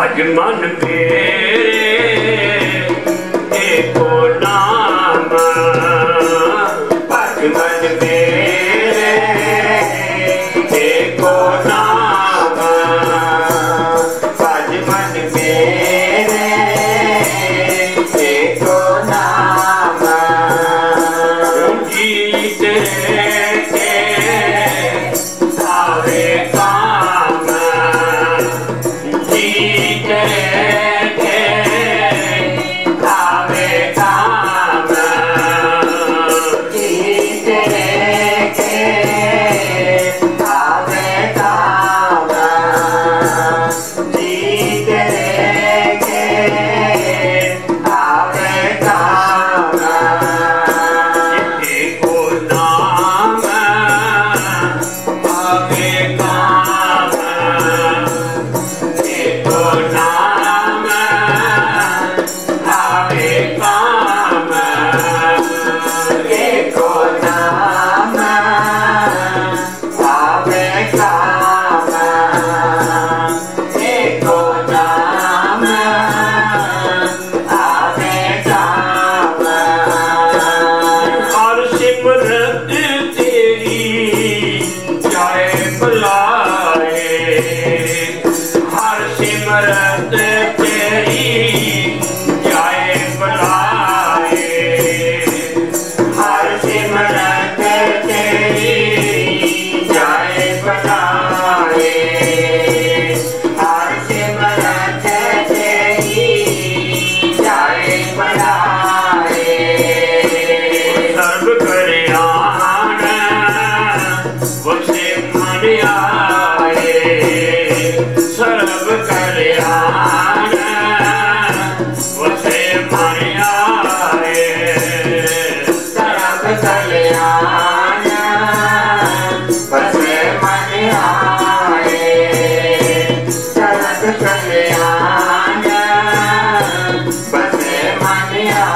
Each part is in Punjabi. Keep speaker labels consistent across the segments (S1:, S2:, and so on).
S1: ਭਾਜ ਮਨ ਮੇਰੇ ਏਕੋ ਨਾਮ ਭਾਜ ਮਨ ਮੇਰੇ ਏਕੋ ਨਾਮ ਭਾਜ ਮਨ ਮੇਰੇ ਏਕੋ ਨਾਮ। ਜੀ ਤੇ Yeah.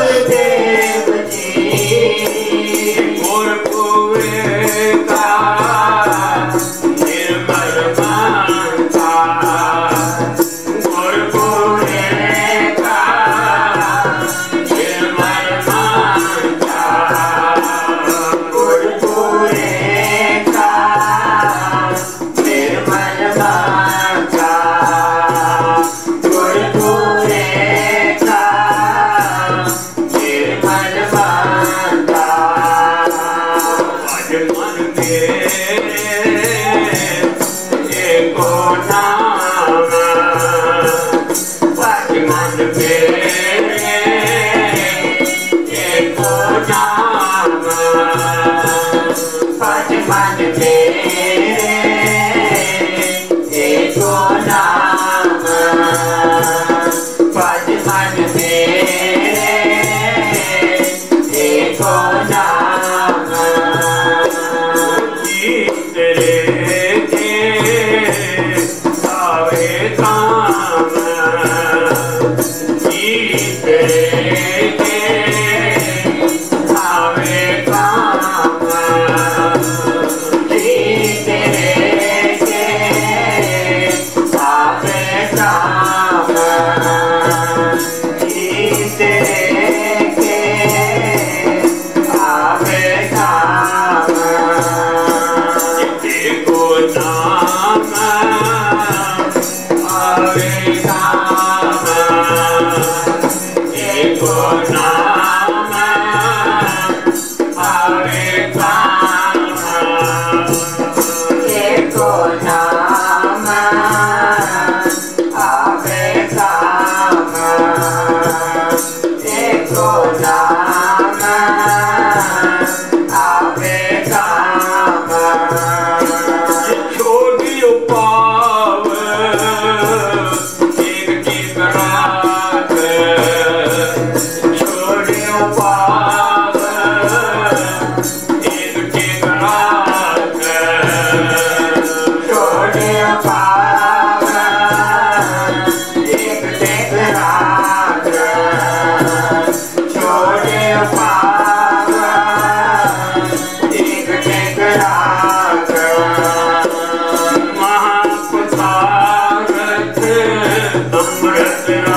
S1: Hallelujah.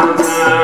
S1: Amen.